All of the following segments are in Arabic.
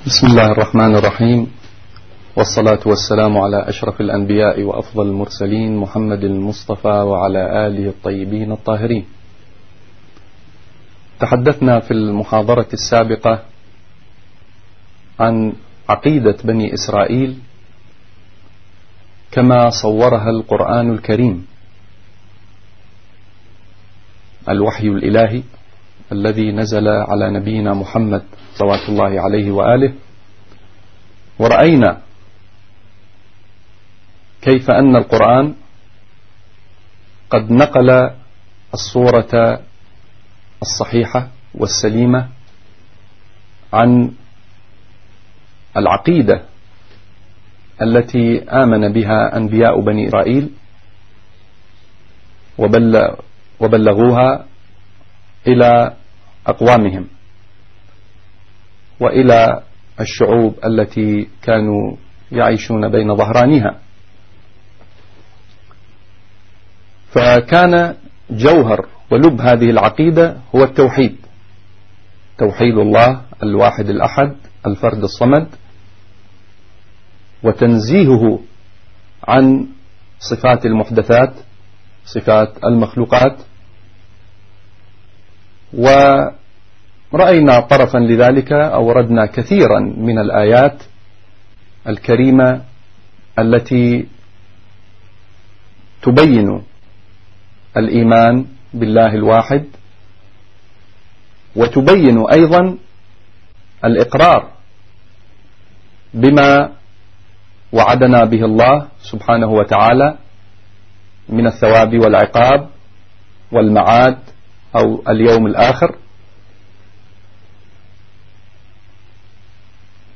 بسم الله الرحمن الرحيم. والصلاة والسلام على أشرف الأنبياء وأفضل المرسلين محمد المصطفى وعلى آله الطيبين الطاهرين. تحدثنا في المحاضرة السابقة عن عقيدة بني إسرائيل كما صورها القرآن الكريم. الوحي الإلهي. الذي نزل على نبينا محمد صلوات الله عليه وآله. ورأينا كيف أن القرآن قد نقل الصورة الصحيحة والسليمة عن العقيدة التي آمن بها أنبياء بني إسرائيل وبلغوها إلى أقوامهم وإلى الشعوب التي كانوا يعيشون بين ظهرانها فكان جوهر ولب هذه العقيدة هو التوحيد. توحيد الله الواحد الأحد الفرد الصمد وتنزيهه عن صفات المحدثات صفات المخلوقات ورأينا طرفا لذلك أوردنا كثيرا من الآيات الكريمة التي تبين الإيمان بالله الواحد وتبين أيضا الإقرار بما وعدنا به الله سبحانه وتعالى من الثواب والعقاب والمعاد أو اليوم الآخر.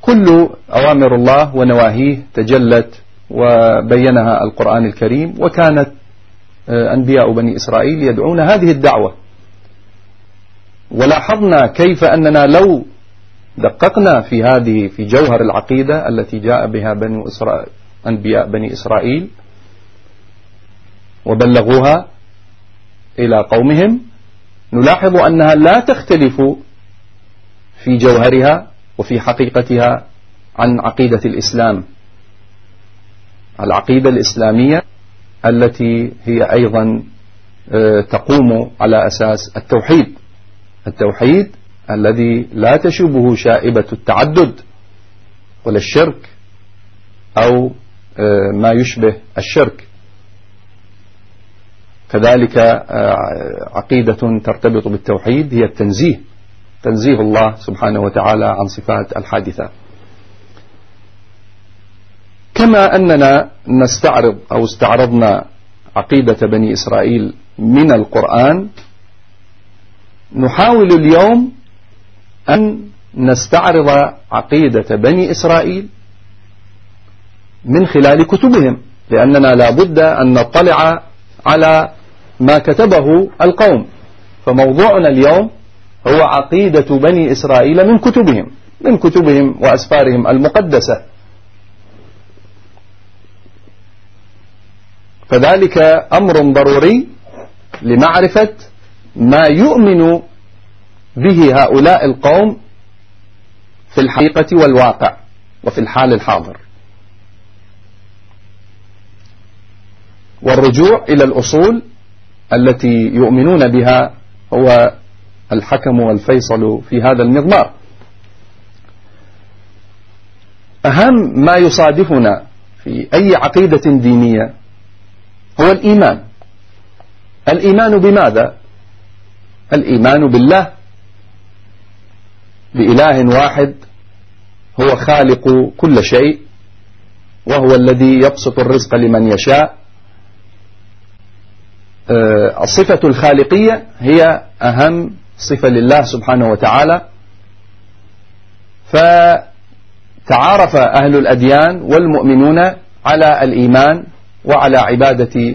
كل أوامر الله ونواهيه تجلت وبينها القرآن الكريم وكانت آه، أنبياء بني إسرائيل يدعون هذه الدعوة. ولاحظنا كيف أننا لو دققنا في هذه في جوهر العقيدة التي جاء بها بنو إسرائيل أنبياء بني إسرائيل وبلغوها إلى قومهم نلاحظ أنها لا تختلف في جوهرها وفي حقيقتها عن عقيدة الإسلام. العقيدة الإسلامية التي هي أيضا آه، تقوم على أساس التوحيد. التوحيد الذي لا تشبه شائبة التعدد ولا الشرك أو آه، ما يشبه الشرك. كذلك آه، عقيدة ترتبط بالتوحيد هي التنزيه تنزيه الله سبحانه وتعالى عن صفات الحادثة. كما أننا نستعرض أو استعرضنا عقيدة بني إسرائيل من القرآن نحاول اليوم أن نستعرض عقيدة بني إسرائيل من خلال كتبهم لأننا لا بد أن نطلع على ما كتبه القوم. فموضوعنا اليوم هو عقيدة بني إسرائيل من كتبهم من كتبهم وأسفارهم المقدسة. فذلك أمر ضروري لمعرفة ما يؤمن به هؤلاء القوم في الحقيقة والواقع وفي الحال الحاضر. والرجوع إلى الأصول التي يؤمنون بها هو الحكم والفيصل في هذا المضمار أهم ما يصادفنا في أي عقيدة دينية هو الإيمان. الإيمان بماذا؟ الإيمان بالله. بإله واحد هو خالق كل شيء وهو الذي يبسط الرزق لمن يشاء. الصفة الخالقية هي أهم صفة لله سبحانه وتعالى. فتعارف أهل الأديان والمؤمنون على الإيمان وعلى عبادة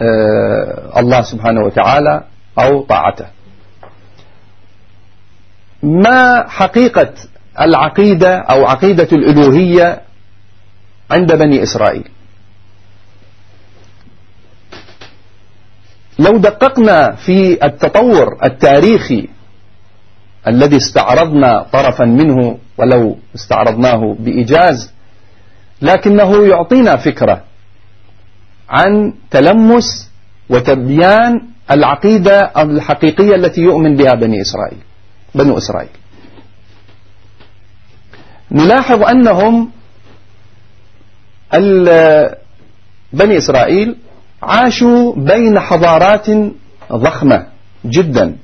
آه، الله سبحانه وتعالى أو طاعته. ما حقيقة العقيدة أو عقيدة الألوهية عند بني إسرائيل؟ لو دققنا في التطور التاريخي الذي استعرضنا طرفا منه ولو استعرضناه بإيجاز لكنه يعطينا فكرة عن تلمس وتبيان العقيدة الحقيقية التي يؤمن بها بني إسرائيل بنو إسرائيل. نلاحظ أنهم بني إسرائيل عاشوا بين حضارات ضخمة جدا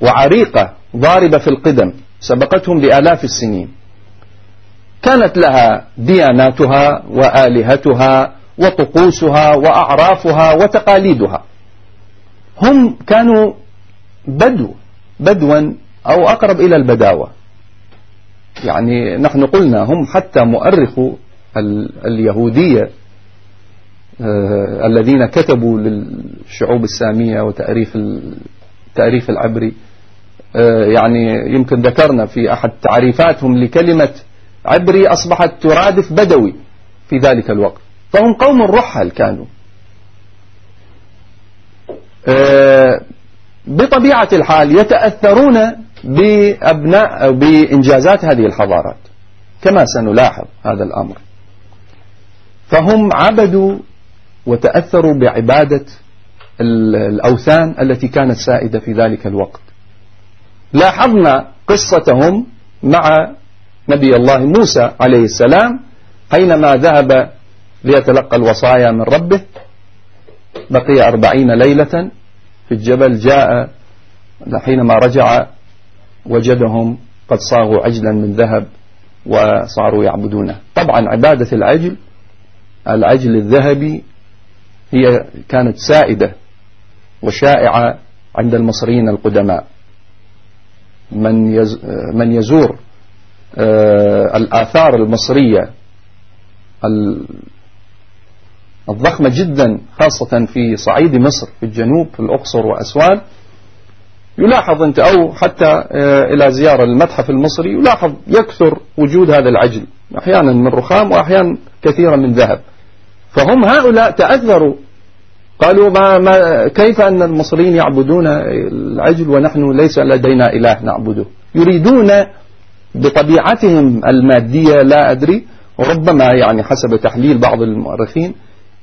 وعريقة ضاربة في القدم سبقتهم بآلاف السنين. كانت لها دياناتها وآلهتها وطقوسها وأعرافها وتقاليدها. هم كانوا بدو بدوا أو أقرب إلى البداوة. يعني نحن قلنا هم حتى مؤرخو اليهودية الذين كتبوا للشعوب السامية وتأريخ التأريخ العبري آه يعني يمكن ذكرنا في أحد تعريفاتهم لكلمة عبري أصبحت ترادف بدوي في ذلك الوقت. فهم قوم رحل كانوا. آه بطبيعة الحال يتأثرون بأبناء بإنجازات هذه الحضارات. كما سنلاحظ هذا الأمر. فهم عبدوا وتأثروا بعبادة الأوثان التي كانت سائدة في ذلك الوقت. لاحظنا قصتهم مع نبي الله موسى عليه السلام حينما ذهب ليتلقى الوصايا من ربه. بقي أربعين ليلة في الجبل جاء حينما رجع وجدهم قد صاغوا عجلا من ذهب وصاروا يعبدونه. طبعا عبادة العجل العجل الذهبي هي كانت سائدة وشائعة عند المصريين القدماء. من من يزور آه، الآثار المصرية الضخمة جدا خاصة في صعيد مصر في الجنوب في الأقصر وأسوان يلاحظ أنت أو حتى آه، إلى زيارة المتحف المصري يلاحظ يكثر وجود هذا العجل أحيانا من رخام وأحيانا كثيرا من ذهب. فهم هؤلاء تأثروا قالوا ما, ما كيف أن المصريين يعبدون العجل ونحن ليس لدينا إله نعبده. يريدون بطبيعتهم المادية لا أدري وربما يعني حسب تحليل بعض المؤرخين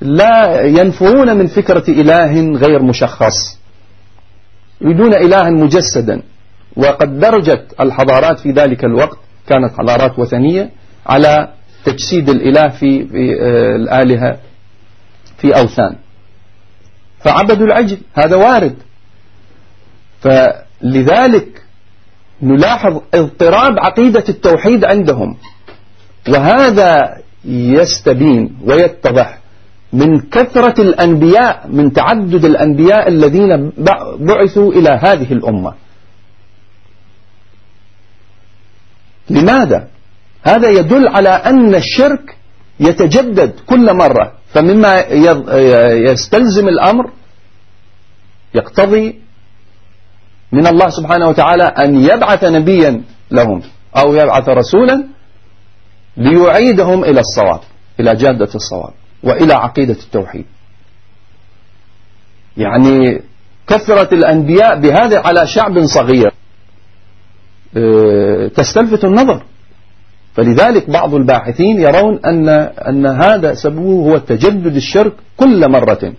لا ينفرون من فكرة إله غير مشخص. يريدون إلها مجسدا. وقد درجت الحضارات في ذلك الوقت كانت حضارات وثنية على تجسيد الإله في, في آه، الآلهة في أوثان. فعبدوا العجل هذا وارد. فلذلك نلاحظ اضطراب عقيدة التوحيد عندهم. وهذا يستبين ويتضح من كثرة الأنبياء من تعدد الأنبياء الذين بعثوا إلى هذه الأمة. لماذا؟ هذا يدل على أن الشرك يتجدد كل مرة. فمما يستلزم الأمر يقتضي من الله سبحانه وتعالى أن يبعث نبيا لهم أو يبعث رسولا ليعيدهم إلى الصواب إلى جادة الصواب وإلى عقيدة التوحيد. يعني كثرة الأنبياء بهذا على شعب صغير آه، تستلفت النظر. فلذلك بعض الباحثين يرون أن, أن هذا سببه هو تجدد الشرك كل مرة.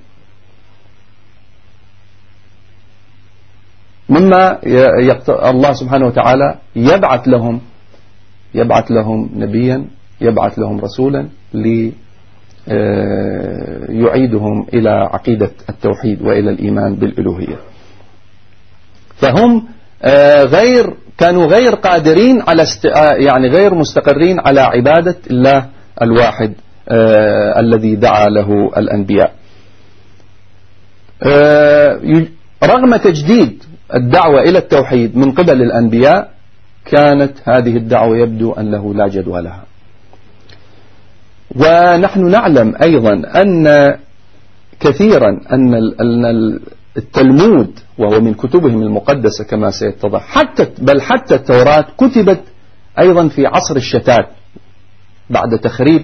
مما الله سبحانه وتعالى يبعث لهم يبعث لهم نبيا يبعث لهم رسولا ليعيدهم آه، إلى عقيدة التوحيد وإلى الإيمان بالإلوهية. فهم غير كانوا غير قادرين على است... آه، يعني غير مستقرين على عبادة الله الواحد الذي دعا له الأنبياء. رغم تجديد الدعوة إلى التوحيد من قبل الأنبياء كانت هذه الدعوة يبدو أنه لا جدوى لها. ونحن نعلم أيضا أن كثيرا أن التلمود وهو من كتبهم المقدسة كما سيتضح حتى بل حتى التوراة كتبت أيضا في عصر الشتات بعد تخريب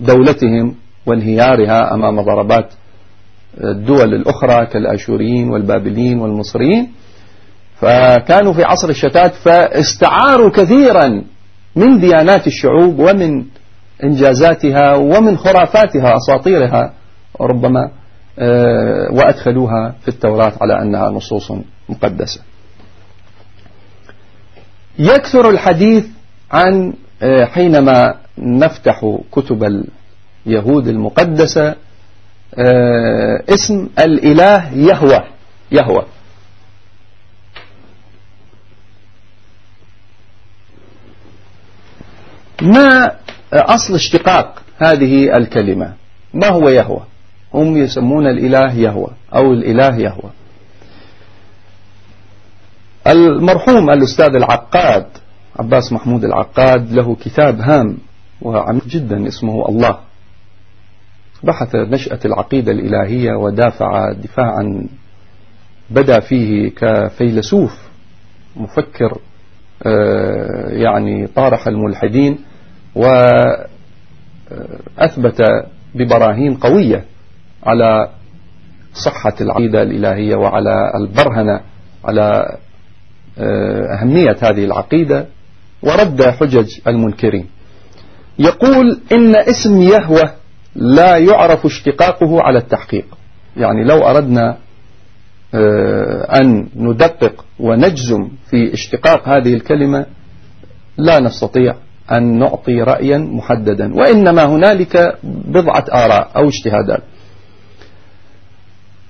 دولتهم وانهيارها أمام ضربات الدول الأخرى كالآشوريين والبابليين والمصريين. فكانوا في عصر الشتات فاستعاروا كثيرا من ديانات الشعوب ومن إنجازاتها ومن خرافاتها أساطيرها ربما آه، وأدخلوها في التوراة على أنها نصوص مقدسة. يكثر الحديث عن آه، حينما نفتح كتب اليهود المقدسة آه، اسم الإله يهوى يهوى. ما أصل اشتقاق هذه الكلمة؟ ما هو يهوى؟ هم يسمون الإله يهوى أو الإله يهوى. المرحوم الأستاذ العقاد عباس محمود العقاد له كتاب هام وعميق جدا اسمه الله. بحث نشأة العقيدة الإلهية ودافع دفاعا بدأ فيه كفيلسوف مفكر آه، يعني طارح الملحدين وأثبت ببراهين قوية. على صحة العقيدة الإلهية وعلى البرهنة على آه، أهمية هذه العقيدة ورد حجج المنكرين. يقول إن اسم يهوه لا يعرف اشتقاقه على التحقيق. يعني لو أردنا آه، أن ندقق ونجزم في اشتقاق هذه الكلمة لا نستطيع أن نعطي رأيا محددا وإنما هنالك بضعة آراء أو اجتهادات.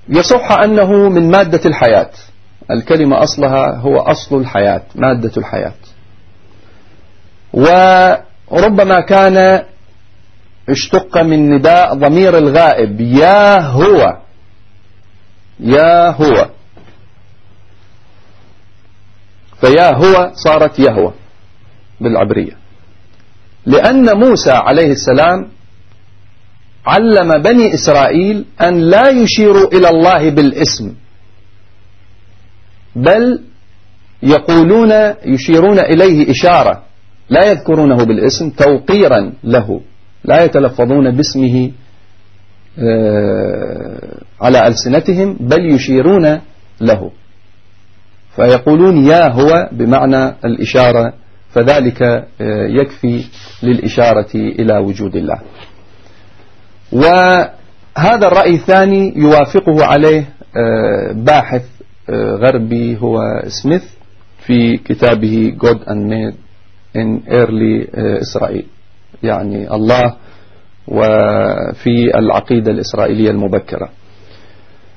يصح أنه من مادة الحياة. الكلمة أصلها هو أصل الحياة مادة الحياة. وربما كان اشتق من نداء ضمير الغائب يا هو. يا هو. فيا هو صارت يهوى بالعبرية. لأن موسى عليه السلام علم بني إسرائيل أن لا يشيروا إلى الله بالاسم. بل يقولون يشيرون إليه إشارة. لا يذكرونه بالاسم توقيرا له. لا يتلفظون باسمه آه، على ألسنتهم بل يشيرون له. فيقولون يا هو بمعنى الإشارة فذلك آه، يكفي للإشارة إلى وجود الله. وهذا الرأي الثاني يوافقه عليه آه، باحث غربي هو سميث في كتابه God and Made in Early إسرائيل يعني الله وفي العقيدة الإسرائيلية المبكرة.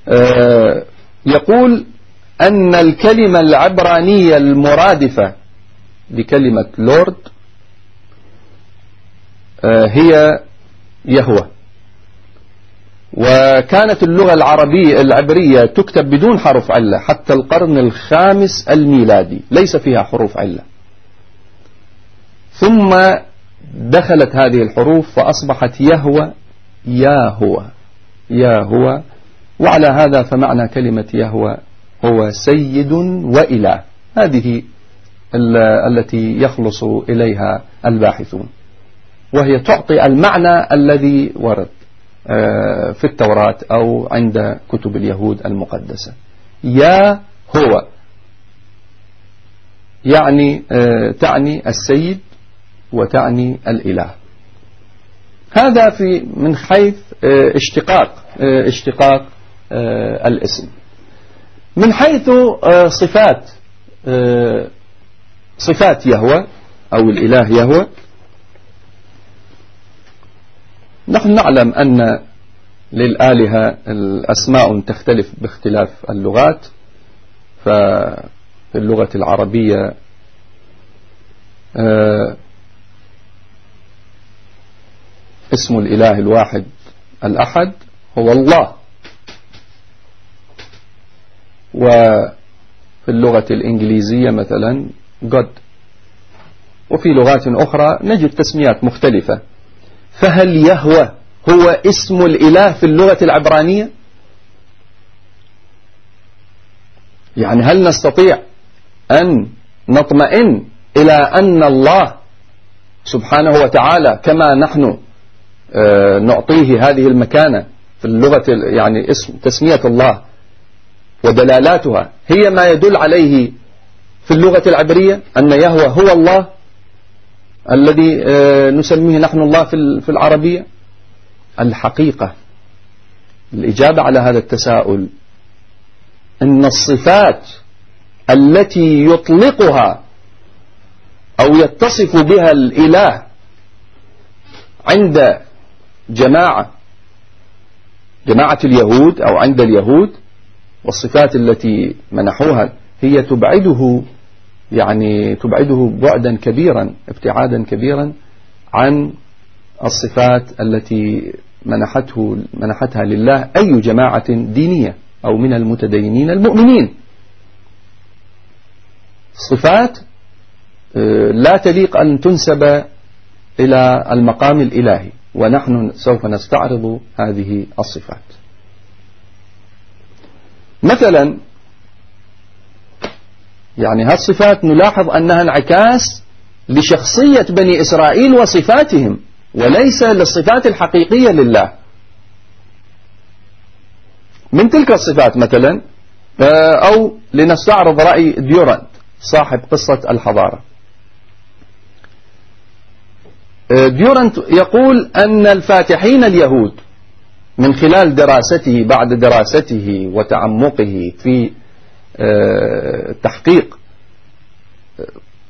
آه، يقول أن الكلمة العبرانية المرادفة لكلمة لورد آه، هي يهوى وكانت اللغة العربية العبرية تكتب بدون حرف علة حتى القرن الخامس الميلادي ليس فيها حروف علة. ثم دخلت هذه الحروف فأصبحت يهوى يا هو يا هو وعلى هذا فمعنى كلمة يهوى هو سيد وإله. هذه التي يخلص إليها الباحثون. وهي تعطي المعنى الذي ورد. في التوراة أو عند كتب اليهود المقدسة. يا هو. يعني آه، تعني السيد وتعني الإله. هذا في من حيث آه، اشتقاق آه، اشتقاق آه، الاسم. من حيث صفات صفات يهوى أو الإله يهوى نحن نعلم أن للآلهة الأسماء تختلف باختلاف اللغات ففي اللغة العربية اسم الإله الواحد الأحد هو الله. وفي اللغة الإنجليزية مثلا God. وفي لغات أخرى نجد تسميات مختلفة. فهل يهوى هو اسم الإله في اللغة العبرانية؟ يعني هل نستطيع أن نطمئن إلى أن الله سبحانه وتعالى كما نحن آه، نعطيه هذه المكانة في اللغة يعني اسم تسمية الله ودلالاتها هي ما يدل عليه في اللغة العبرية أن يهوى هو الله الذي آه، نسميه نحن الله في العربية الحقيقة. الإجابة على هذا التساؤل أن الصفات التي يطلقها أو يتصف بها الإله عند جماعة جماعة اليهود أو عند اليهود والصفات التي منحوها هي تبعده يعني تبعده بعدا كبيرا ابتعادا كبيرا عن الصفات التي منحته منحتها لله أي جماعة دينية أو من المتدينين المؤمنين. صفات آه، لا تليق أن تنسب إلى المقام الإلهي ونحن سوف نستعرض هذه الصفات. مثلا يعني هالصفات نلاحظ أنها انعكاس لشخصية بني إسرائيل وصفاتهم وليس للصفات الحقيقية لله. من تلك الصفات مثلا آه، أو لنستعرض رأي ديورانت صاحب قصة الحضارة. آه، ديورانت يقول أن الفاتحين اليهود من خلال دراسته بعد دراسته وتعمقه في التحقيق آه،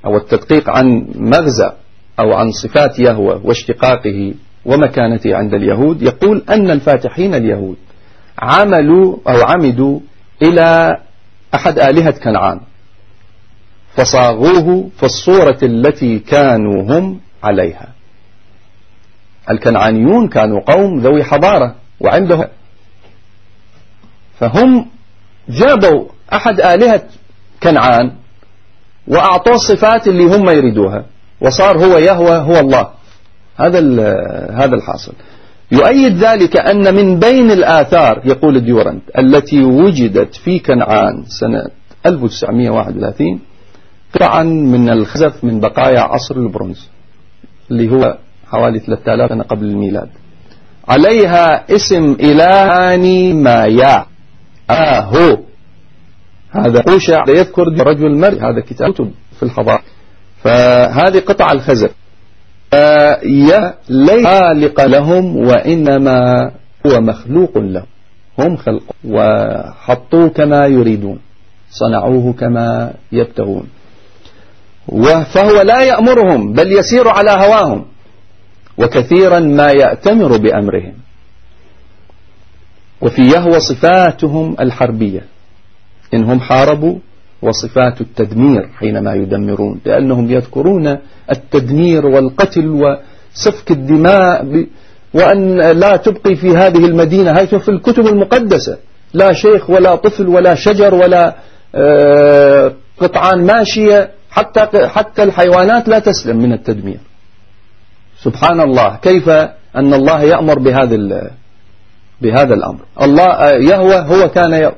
أو التدقيق عن مغزى أو عن صفات يهوى واشتقاقه ومكانته عند اليهود. يقول أن الفاتحين اليهود عملوا أو عمدوا إلى أحد آلهة كنعان فصاغوه في الصورة التي كانوا هم عليها. الكنعانيون كانوا قوم ذوي حضارة وعندهم فهم جابوا أحد آلهة كنعان وأعطوه الصفات اللي هم يريدوها وصار هو يهوى هو الله. هذا هذا الحاصل. يؤيد ذلك أن من بين الآثار يقول ديورنت التي وجدت في كنعان سنة 1931 قطعا من الخزف من بقايا عصر البرونز اللي هو حوالي 3000 سنة قبل الميلاد. عليها اسم إلهاني مايا آهو هذا قوشع يذكر رجل مري هذا كتاب في الحضارة. فهذه قطع الخزف ليس خالق لهم وإنما هو مخلوق لهم. هم خلق وحطوه كما يريدون. صنعوه كما يبتغون. فهو لا يأمرهم بل يسير على هواهم. وكثيرا ما يأتمر بأمرهم. وفي يهوى صفاتهم الحربية. إنهم حاربوا وصفات التدمير حينما يدمرون لأنهم يذكرون التدمير والقتل وسفك الدماء وأن لا تبقي في هذه المدينة هاي في الكتب المقدسة. لا شيخ ولا طفل ولا شجر ولا آه، قطعان ماشية حتى حتى الحيوانات لا تسلم من التدمير. سبحان الله. كيف أن الله يأمر بهذا بهذا الأمر؟ الله آه، يهوى هو كان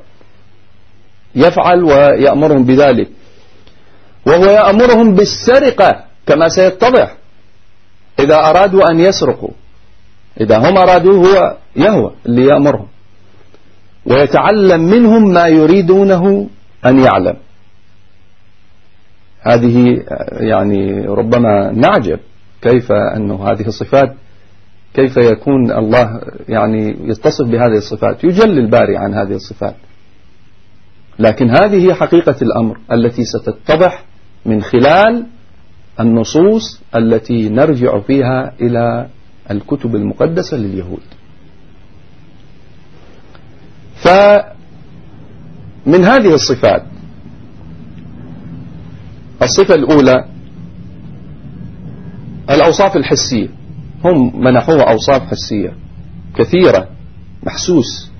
يفعل ويأمرهم بذلك. وهو يأمرهم بالسرقة كما سيتضح إذا أرادوا أن يسرقوا. إذا هم أرادوا هو يهوى اللي يأمرهم ويتعلم منهم ما يريدونه أن يعلم. هذه يعني ربما نعجب كيف أن هذه الصفات كيف يكون الله يعني يتصف بهذه الصفات. يجل الباري عن هذه الصفات. لكن هذه هي حقيقة الأمر التي ستتضح من خلال النصوص التي نرجع فيها إلى الكتب المقدسة لليهود. فمن هذه الصفات الصفة الأولى الأوصاف الحسية. هم منحوها أوصاف حسية كثيرة محسوس.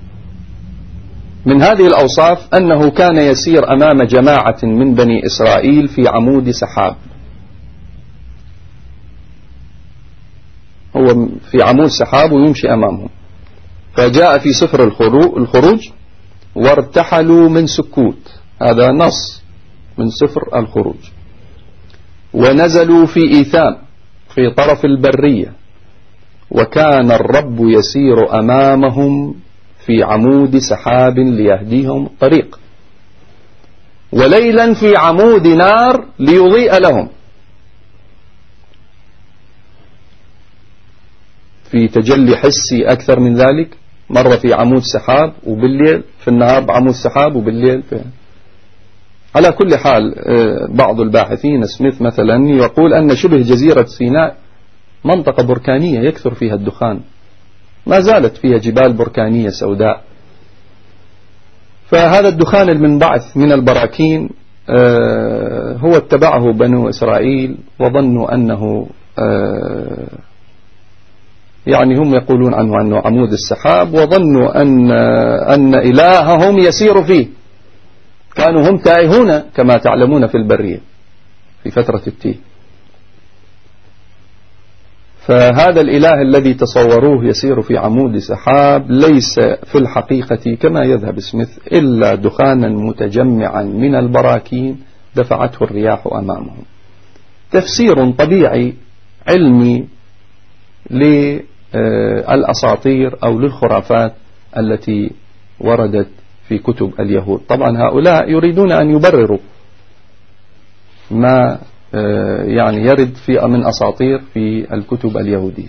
من هذه الأوصاف أنه كان يسير أمام جماعة من بني إسرائيل في عمود سحاب. هو في عمود سحاب ويمشي أمامهم. فجاء في سفر الخروج وارتحلوا من سكوت. هذا نص من سفر الخروج. ونزلوا في إيثام في طرف البرية. وكان الرب يسير أمامهم في عمود سحاب ليهديهم الطريق وليلا في عمود نار ليضيء لهم. في تجلي حسي أكثر من ذلك مرة في عمود سحاب وبالليل في النهار بعمود سحاب وبالليل في على كل حال آه، بعض الباحثين سميث مثلا يقول أن شبه جزيرة سيناء منطقة بركانية يكثر فيها الدخان. ما زالت فيها جبال بركانية سوداء. فهذا الدخان المنبعث من البراكين آه، هو اتبعه بنو إسرائيل وظنوا أنه آه، يعني هم يقولون عنه أنه عمود السحاب وظنوا أن, أن إلههم يسير فيه. كانوا هم تائهون كما تعلمون في البرية في فترة التيه. فهذا الإله الذي تصوروه يسير في عمود سحاب ليس في الحقيقة كما يذهب سميث إلا دخانا متجمعا من البراكين دفعته الرياح أمامهم. تفسير طبيعي علمي للأساطير أو للخرافات التي وردت في كتب اليهود. طبعا هؤلاء يريدون أن يبرروا ما يعني يرد في من أساطير في الكتب اليهودية.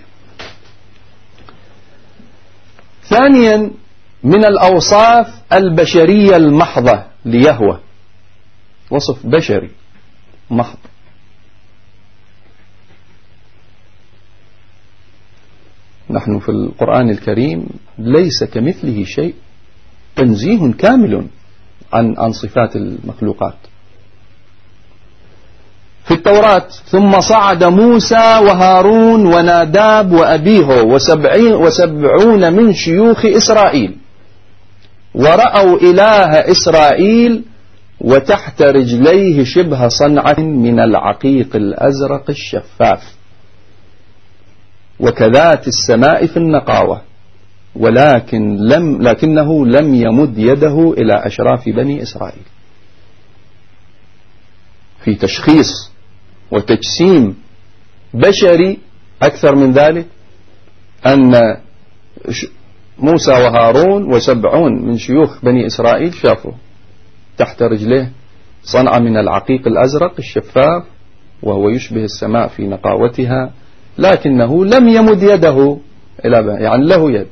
ثانيا من الأوصاف البشرية المحضة ليهوى وصف بشري محض. نحن في القرآن الكريم ليس كمثله شيء. تنزيه كامل عن عن صفات المخلوقات. في التوراة. ثم صعد موسى وهارون وناداب وأبيه وسبعين وسبعون من شيوخ إسرائيل. ورأوا إله إسرائيل وتحت رجليه شبه صنعة من العقيق الأزرق الشفاف. وكذات السماء في النقاوة. ولكن لم لكنه لم يمد يده إلى أشراف بني إسرائيل. في تشخيص وتجسيم بشري أكثر من ذلك أن موسى وهارون وسبعون من شيوخ بني إسرائيل شافوا تحت رجليه صنعة من العقيق الأزرق الشفاف وهو يشبه السماء في نقاوتها لكنه لم يمد يده إلى يعني له يد.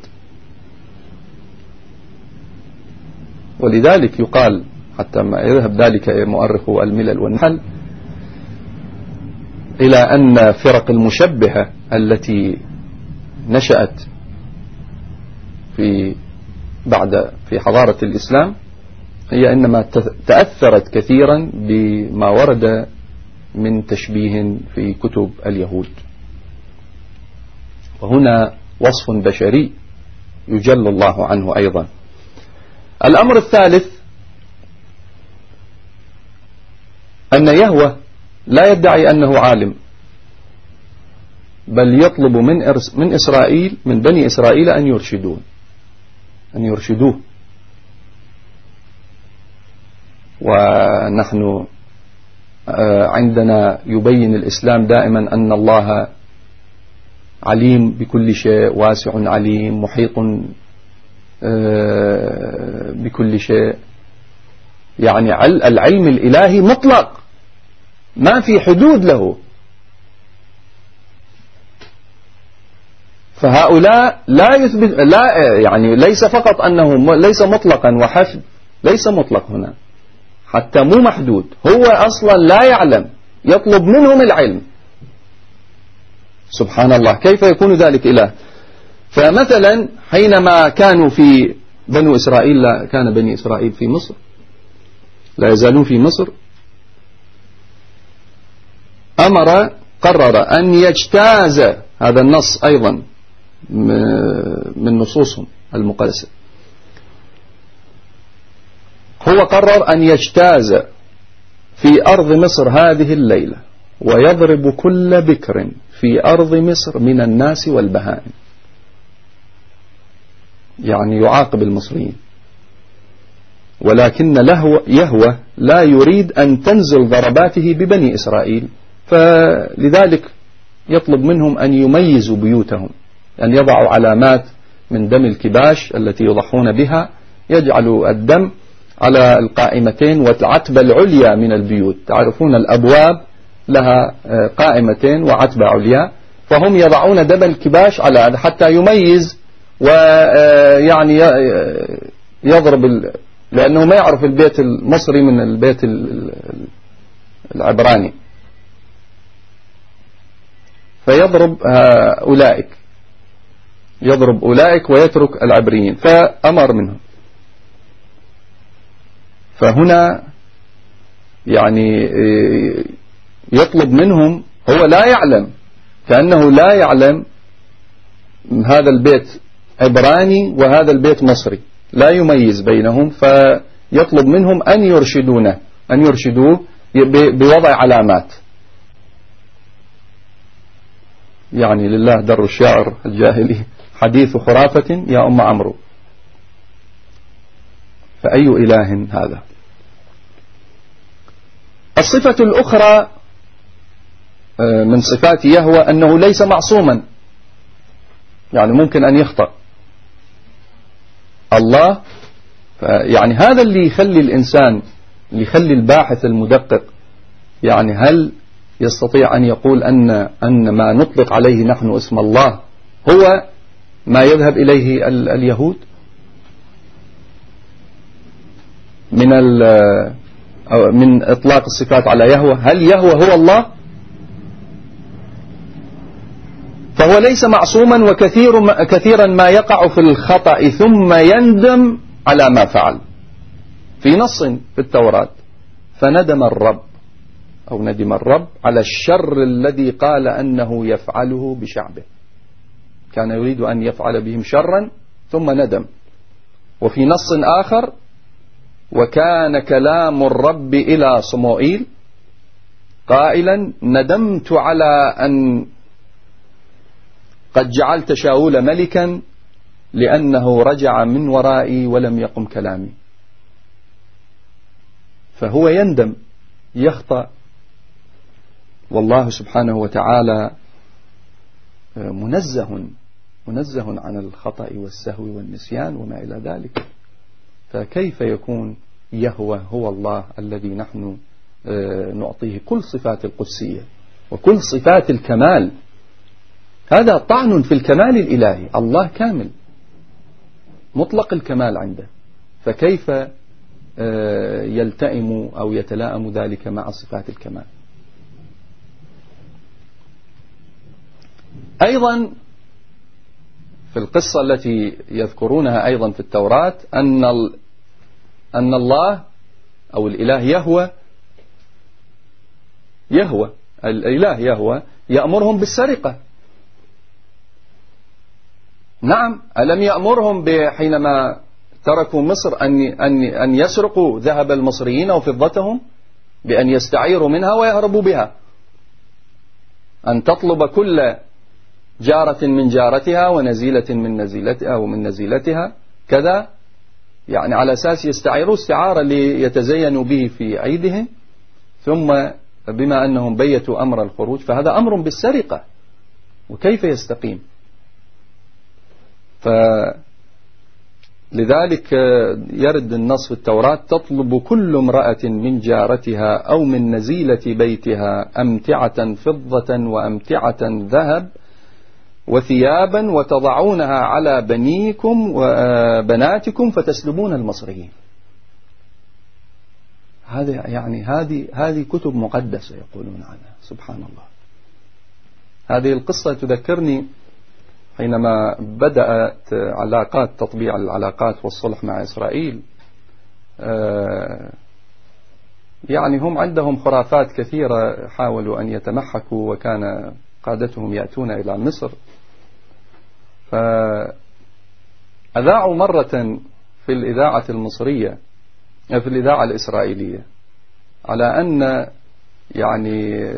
ولذلك يقال حتى ما يذهب ذلك مؤرخ الملل والنحل إلى أن فرق المشبهة التي نشأت في بعد في حضارة الإسلام هي إنما تأثرت كثيرا بما ورد من تشبيه في كتب اليهود. وهنا وصف بشري يجل الله عنه أيضا. الأمر الثالث أن يهوى لا يدعي أنه عالم. بل يطلب من من إسرائيل من بني إسرائيل أن يرشدون أن يرشدوه. ونحن آه، عندنا يبين الإسلام دائما أن الله عليم بكل شيء واسع عليم محيط آه، بكل شيء. يعني العلم الإلهي مطلق. ما في حدود له. فهؤلاء لا يثبت لا يعني ليس فقط أنه ليس مطلقا وحسب ليس مطلق هنا. حتى مو محدود. هو أصلا لا يعلم. يطلب منهم العلم. سبحان الله. كيف يكون ذلك إله؟ فمثلا حينما كانوا في بنو إسرائيل كان بني إسرائيل في مصر. لا يزالون في مصر. أمر قرر أن يجتاز هذا النص أيضا من نصوصهم المقدسة. هو قرر أن يجتاز في أرض مصر هذه الليلة ويضرب كل بكر في أرض مصر من الناس والبهائم. يعني يعاقب المصريين. ولكن له يهوى لا يريد أن تنزل ضرباته ببني إسرائيل. فلذلك يطلب منهم أن يميزوا بيوتهم أن يضعوا علامات من دم الكباش التي يضحون بها يجعلوا الدم على القائمتين والعتبة العليا من البيوت. تعرفون الأبواب لها آه، قائمتين وعتبة عليا فهم يضعون دم الكباش على حتى يميز ويعني آه، يضرب لأنه ما يعرف البيت المصري من البيت العبراني. فيضرب أولئك. يضرب أولئك ويترك العبريين. فأمر منهم. فهنا يعني آه، يطلب منهم هو لا يعلم كأنه لا يعلم هذا البيت عبراني وهذا البيت مصري. لا يميز بينهم فيطلب منهم أن يرشدونه أن يرشدوه بوضع علامات. يعني لله در الشاعر الجاهلي حديث خرافة يا أم عمرو. فأي إله هذا؟ الصفة الأخرى آه، من صفات يهوى أنه ليس معصوما. يعني ممكن أن يخطأ. الله يعني هذا اللي يخلي الإنسان اللي يخلي الباحث المدقق يعني هل يستطيع أن يقول أن أن ما نطلق عليه نحن اسم الله هو ما يذهب إليه اليهود؟ من من إطلاق الصفات على يهوى هل يهوى هو الله؟ فهو ليس معصوما وكثير كثيرا ما يقع في الخطأ ثم يندم على ما فعل. في نص في التوراة فندم الرب. أو ندم الرب على الشر الذي قال أنه يفعله بشعبه. كان يريد أن يفعل بهم شرا ثم ندم. وفي نص آخر وكان كلام الرب إلى صموئيل قائلا ندمت على أن قد جعلت شاول ملكا لأنه رجع من ورائي ولم يقم كلامي. فهو يندم يخطأ والله سبحانه وتعالى منزه منزه عن الخطأ والسهو والنسيان وما إلى ذلك. فكيف يكون يهوى هو الله الذي نحن آه، نعطيه كل صفات القدسية وكل صفات الكمال؟ هذا طعن في الكمال الإلهي الله كامل مطلق الكمال عنده. فكيف آه، يلتئم أو يتلائم ذلك مع صفات الكمال؟ أيضا في القصة التي يذكرونها أيضا في التوراة أن أن الله أو الإله يهوى يهوى الإله يهوى يأمرهم بالسرقة. نعم ألم يأمرهم حينما تركوا مصر أن أن أن يسرقوا ذهب المصريين وفضتهم بأن يستعيروا منها ويهربوا بها. أن تطلب كل جارة من جارتها ونزيلة من نزيلتها أو من نزيلتها. كذا. يعني على أساس يستعيروا استعارة ليتزينوا به في عيدهم. ثم بما أنهم بيتوا أمر الخروج فهذا أمر بالسرقة. وكيف يستقيم؟ فلذلك يرد النص في التوراة تطلب كل امرأة من جارتها أو من نزيلة بيتها أمتعة فضة وأمتعة ذهب وثيابا وتضعونها على بنيكم وبناتكم فتسلبون المصريين. هذه يعني هذه هذه كتب مقدسة يقولون عنها سبحان الله. هذه القصة تذكرني حينما بدأت علاقات تطبيع العلاقات والصلح مع إسرائيل. آه، يعني هم عندهم خرافات كثيرة حاولوا أن يتمحكوا وكان قادتهم يأتون إلى مصر. فأذاعوا مرة في الإذاعة المصرية في الإذاعة الإسرائيلية على أن يعني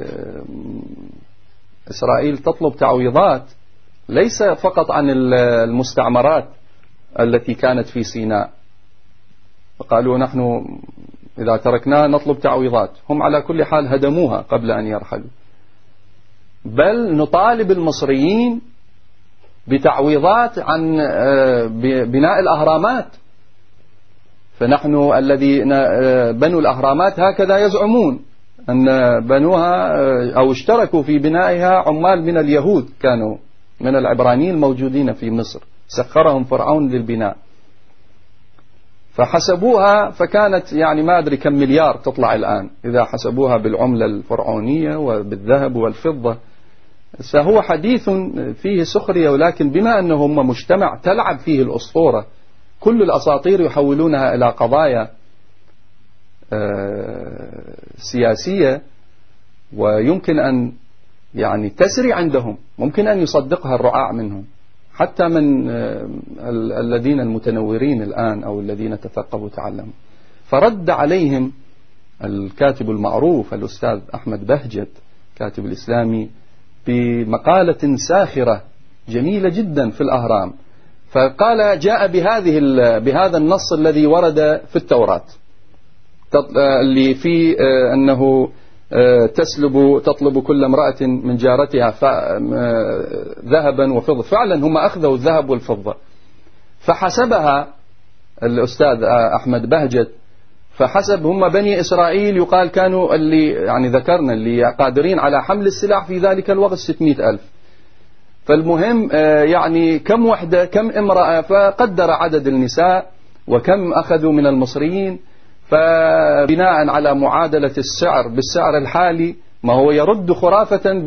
إسرائيل تطلب تعويضات ليس فقط عن المستعمرات التي كانت في سيناء. فقالوا نحن إذا تركناه نطلب تعويضات. هم على كل حال هدموها قبل أن يرحلوا. بل نطالب المصريين بتعويضات عن آه، بناء الأهرامات. فنحن الذي بنوا الأهرامات هكذا يزعمون أن بنوها أو اشتركوا في بنائها عمال من اليهود كانوا من العبرانيين الموجودين في مصر. سخرهم فرعون للبناء. فحسبوها فكانت يعني ما أدري كم مليار تطلع الآن إذا حسبوها بالعملة الفرعونية وبالذهب والفضة. فهو حديث فيه سخرية ولكن بما أنه هم مجتمع تلعب فيه الأسطورة كل الأساطير يحولونها إلى قضايا آه، سياسية ويمكن أن يعني تسري عندهم ممكن أن يصدقها الرعاع منهم. حتى من آه، الذين المتنورين الآن أو الذين تثقفوا وتعلموا فرد عليهم الكاتب المعروف الأستاذ أحمد بهجت كاتب الإسلامي بمقالة ساخرة جميلة جدا في الأهرام. فقال جاء بهذه بهذا النص الذي ورد في التوراة. آه، اللي فيه آه، أنه آه، تسلب تطلب كل امرأة من جارتها ذهبا وفضة. فعلا هم أخذوا الذهب والفضة. فحسبها الأستاذ أحمد بهجت فحسب هم بني إسرائيل يقال كانوا اللي يعني ذكرنا اللي قادرين على حمل السلاح في ذلك الوقت 600 ألف. فالمهم يعني كم وحدة كم امرأة فقدر عدد النساء وكم أخذوا من المصريين. فبناء على معادلة السعر بالسعر الحالي ما هو يرد خرافة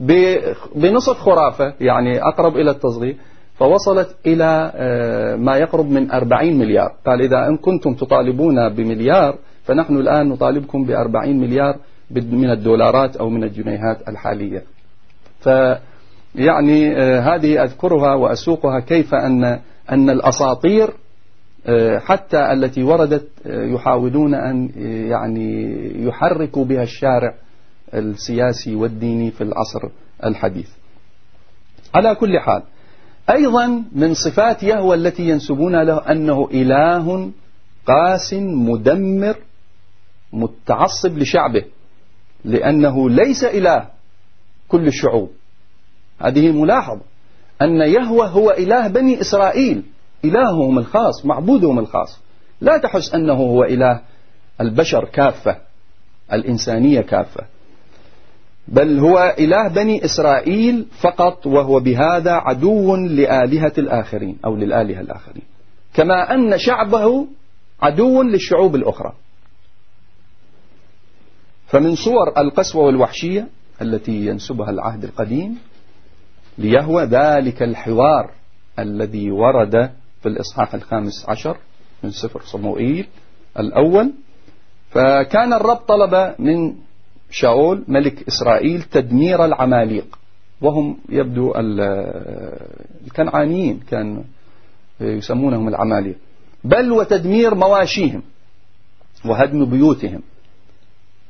بنصف خرافة يعني أقرب إلى التصغير. فوصلت إلى آه، ما يقرب من 40 مليار. قال إذا إن كنتم تطالبون بمليار فنحن الآن نطالبكم بأربعين مليار من الدولارات أو من الجنيهات الحالية. فيعني آه، هذه أذكرها وأسوقها كيف أن أن الأساطير آه، حتى التي وردت يحاولون أن يعني يحركوا بها الشارع السياسي والديني في العصر الحديث. على كل حال أيضا من صفات يهوى التي ينسبون له أنه إله قاس مدمر متعصب لشعبه لأنه ليس إله كل الشعوب. هذه ملاحظة أن يهوى هو إله بني إسرائيل إلههم الخاص معبودهم الخاص. لا تحس أنه هو إله البشر كافة الإنسانية كافة. بل هو إله بني إسرائيل فقط وهو بهذا عدو لآلهة الآخرين أو للآلهة الآخرين. كما أن شعبه عدو للشعوب الأخرى. فمن صور القسوة والوحشية التي ينسبها العهد القديم ليهوى ذلك الحوار الذي ورد في الإصحاح الخامس عشر من سفر صموئيل الأول. فكان الرب طلب من شاول ملك إسرائيل تدمير العماليق. وهم يبدو الكنعانيين كان يسمونهم العماليق. بل وتدمير مواشيهم وهدم بيوتهم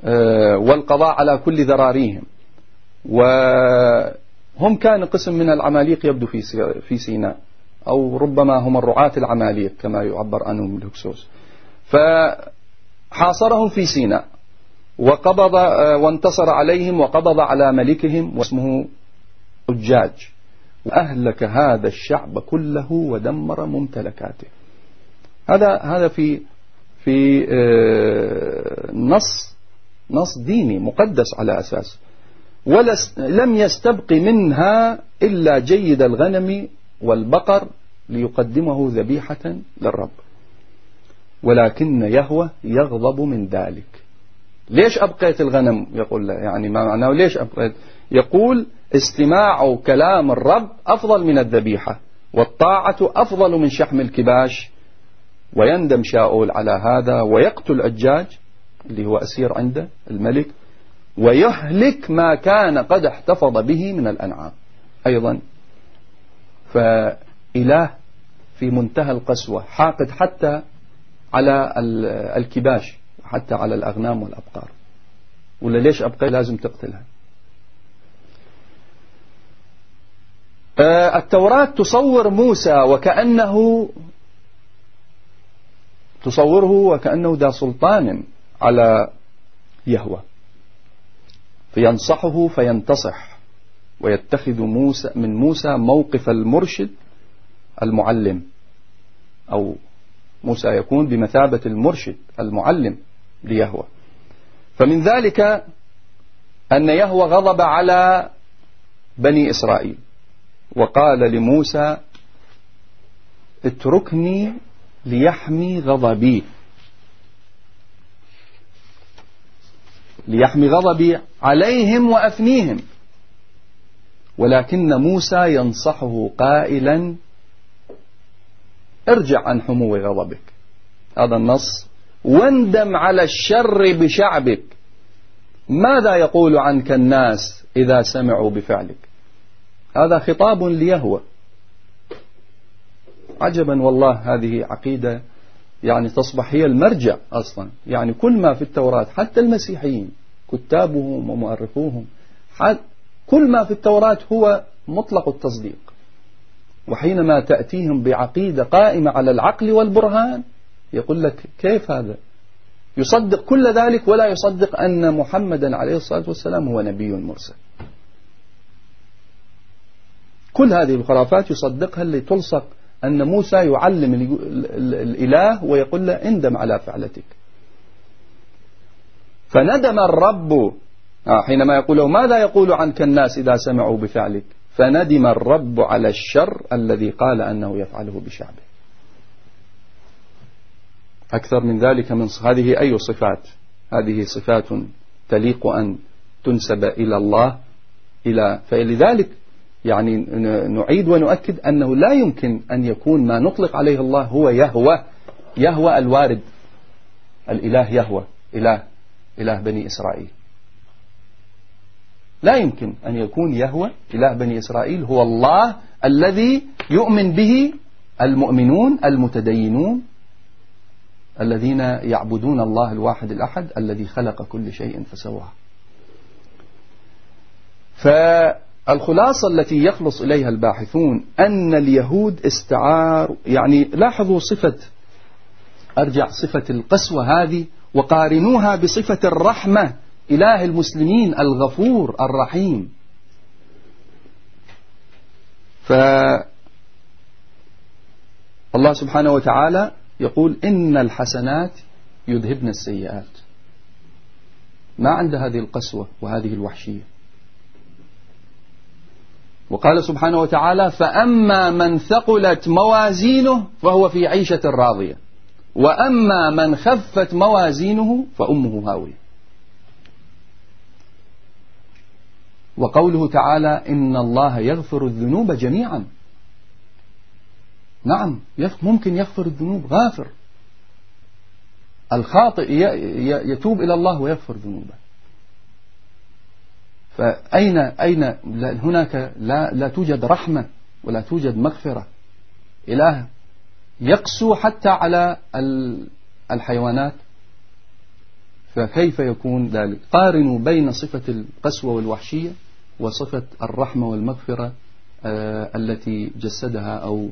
آه، والقضاء على كل ذراريهم. وهم كان قسم من العماليق يبدو في سيناء أو ربما هم الرعاة العماليق كما يعبر عنهم الهكسوس. فحاصرهم في سيناء. وقبض آه، وانتصر عليهم وقبض على ملكهم واسمه أجاج وأهلك هذا الشعب كله ودمر ممتلكاته. هذا هذا في في آه، نص نص ديني مقدس على أساس. ولم يستبق منها إلا جيد الغنم والبقر ليقدمه ذبيحة للرب. ولكن يهوى يغضب من ذلك. ليش أبقيت الغنم؟ يقول له يعني ما معناه ليش أبقيت؟ يقول استماع كلام الرب أفضل من الذبيحة والطاعة أفضل من شحم الكباش. ويندم شاؤول على هذا ويقتل أجاج اللي هو أسير عنده الملك ويهلك ما كان قد احتفظ به من الأنعام. أيضا فإله في منتهى القسوة حاقد حتى على الكباش. حتى على الأغنام والأبقار. ولا ليش أبقى لازم تقتلها؟ آه، التوراة تصور موسى وكأنه تصوره وكأنه ذا سلطان على يهوى. فينصحه فينتصح ويتخذ موسى من موسى موقف المرشد المعلم. أو موسى يكون بمثابة المرشد المعلم. ليهوى. فمن ذلك أن يهوى غضب على بني إسرائيل وقال لموسى اتركني ليحمي غضبي. ليحمي غضبي عليهم وأفنيهم ولكن موسى ينصحه قائلا ارجع عن حمو غضبك. هذا النص واندم على الشر بشعبك. ماذا يقول عنك الناس إذا سمعوا بفعلك؟ هذا خطاب ليهوى. عجبا والله هذه عقيدة يعني تصبح هي المرجع أصلا. يعني كل ما في التوراة حتى المسيحيين كتابهم ومؤرخوهم كل ما في التوراة هو مطلق التصديق. وحينما تأتيهم بعقيدة قائمة على العقل والبرهان يقول لك كيف هذا؟ يصدق كل ذلك ولا يصدق أن محمدا عليه الصلاة والسلام هو نبي مرسل. كل هذه الخرافات يصدقها اللي تلصق أن موسى يعلم الإله ويقول له اندم على فعلتك. فندم الرب آه، حينما يقول له ماذا يقول عنك الناس إذا سمعوا بفعلك؟ فندم الرب على الشر الذي قال أنه يفعله بشعبه. أكثر من ذلك من هذه أي صفات؟ هذه صفات تليق أن تنسب إلى الله إلى فلذلك يعني نعيد ونؤكد أنه لا يمكن أن يكون ما نطلق عليه الله هو يهوى يهوى الوارد. الإله يهوى إله إله بني إسرائيل. لا يمكن أن يكون يهوى إله بني إسرائيل هو الله الذي يؤمن به المؤمنون المتدينون الذين يعبدون الله الواحد الأحد الذي خلق كل شيء فسواه. فالخلاصة التي يخلص إليها الباحثون أن اليهود استعار يعني لاحظوا صفة أرجع صفة القسوة هذه وقارنوها بصفة الرحمة إله المسلمين الغفور الرحيم. فالله سبحانه وتعالى يقول إن الحسنات يذهبن السيئات. ما عند هذه القسوة وهذه الوحشية. وقال سبحانه وتعالى فأما من ثقلت موازينه فهو في عيشة راضية. وأما من خفت موازينه فأمه هاوية. وقوله تعالى إن الله يغفر الذنوب جميعا. نعم ممكن يغفر الذنوب غافر. الخاطئ يتوب إلى الله ويغفر ذنوبه. فأين أين هناك لا, لا توجد رحمة ولا توجد مغفرة. إله يقسو حتى على الحيوانات. فكيف يكون ذلك؟ قارنوا بين صفة القسوة والوحشية وصفة الرحمة والمغفرة آه، التي جسدها أو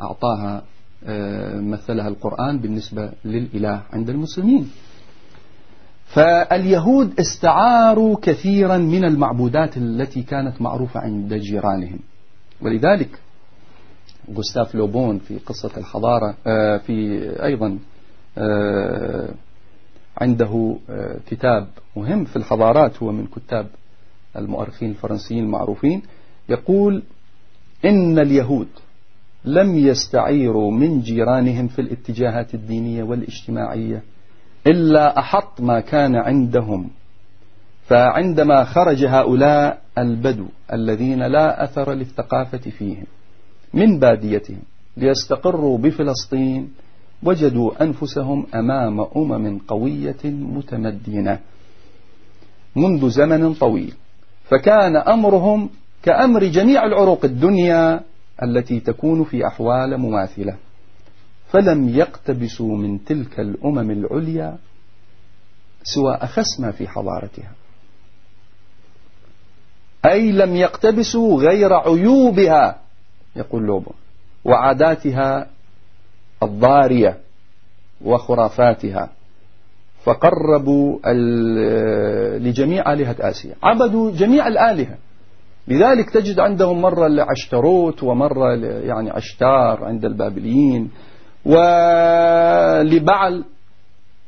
أعطاها آه، مثلها القرآن بالنسبة للإله عند المسلمين. فاليهود استعاروا كثيرا من المعبودات التي كانت معروفة عند جيرانهم. ولذلك غوستاف لوبون في قصة الحضارة آه، في أيضا آه، عنده كتاب مهم في الحضارات هو من كتاب المؤرخين الفرنسيين المعروفين يقول إن اليهود لم يستعيروا من جيرانهم في الاتجاهات الدينية والاجتماعية إلا أحط ما كان عندهم. فعندما خرج هؤلاء البدو الذين لا أثر للثقافة فيهم من باديتهم ليستقروا بفلسطين وجدوا أنفسهم أمام أمم قوية متمدنة منذ زمن طويل. فكان أمرهم كأمر جميع العروق الدنيا التي تكون في أحوال مماثلة. فلم يقتبسوا من تلك الأمم العليا سوى أخس ما في حضارتها. أي لم يقتبسوا غير عيوبها يقول لوبو وعاداتها الضارية وخرافاتها. فقربوا لجميع آلهة آسيا. عبدوا جميع الآلهة. لذلك تجد عندهم مرة لعشتروت ومرة يعني عشتار عند البابليين. ولبعل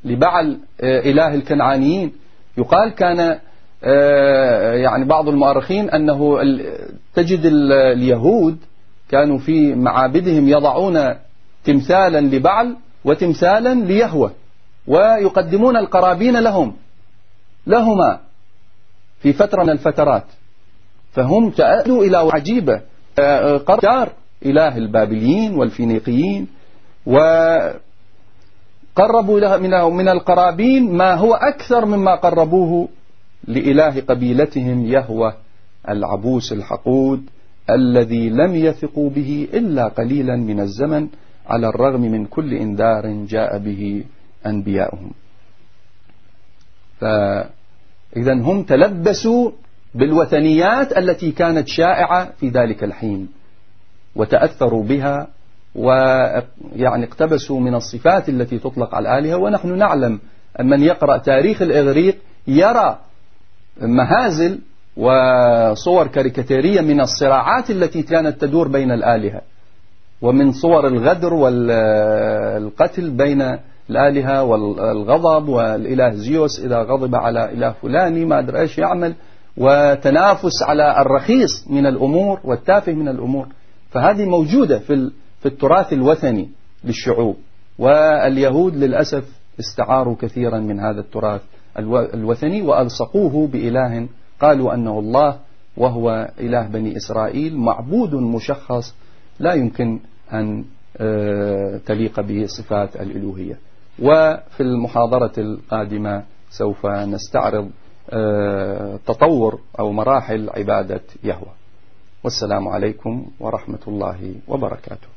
لبعل آه، إله الكنعانيين. يقال كان آه، يعني بعض المؤرخين أنه تجد اليهود كانوا في معابدهم يضعون تمثالا لبعل وتمثالا ليهوة ويقدمون القرابين لهم لهما في فترة من الفترات. فهم تأدوا إلى عجيبة. قرار إله البابليين والفينيقيين وقربوا له من القرابين ما هو أكثر مما قربوه لإله قبيلتهم يهوى العبوس الحقود الذي لم يثقوا به إلا قليلا من الزمن على الرغم من كل إنذار جاء به أنبياؤهم. فإذا هم تلبسوا بالوثنيات التي كانت شائعة في ذلك الحين وتأثروا بها ويعني اقتبسوا من الصفات التي تطلق على الآلهة ونحن نعلم من يقرأ تاريخ الإغريق يرى مهازل وصور كاريكاتيرية من الصراعات التي كانت تدور بين الآلهة ومن صور الغدر والقتل بين الآلهة والغضب والإله زيوس إذا غضب على إله فلاني ما أدري إيش يعمل. وتنافس على الرخيص من الأمور والتافه من الأمور. فهذه موجودة في في التراث الوثني للشعوب واليهود للأسف استعاروا كثيرا من هذا التراث الوثني وألصقوه بإله قالوا أنه الله وهو إله بني إسرائيل معبود مشخص لا يمكن أن آه، تليق به صفات الإلوهية. وفي المحاضرة القادمة سوف نستعرض تطور أو مراحل عبادة يهوه والسلام عليكم ورحمة الله وبركاته.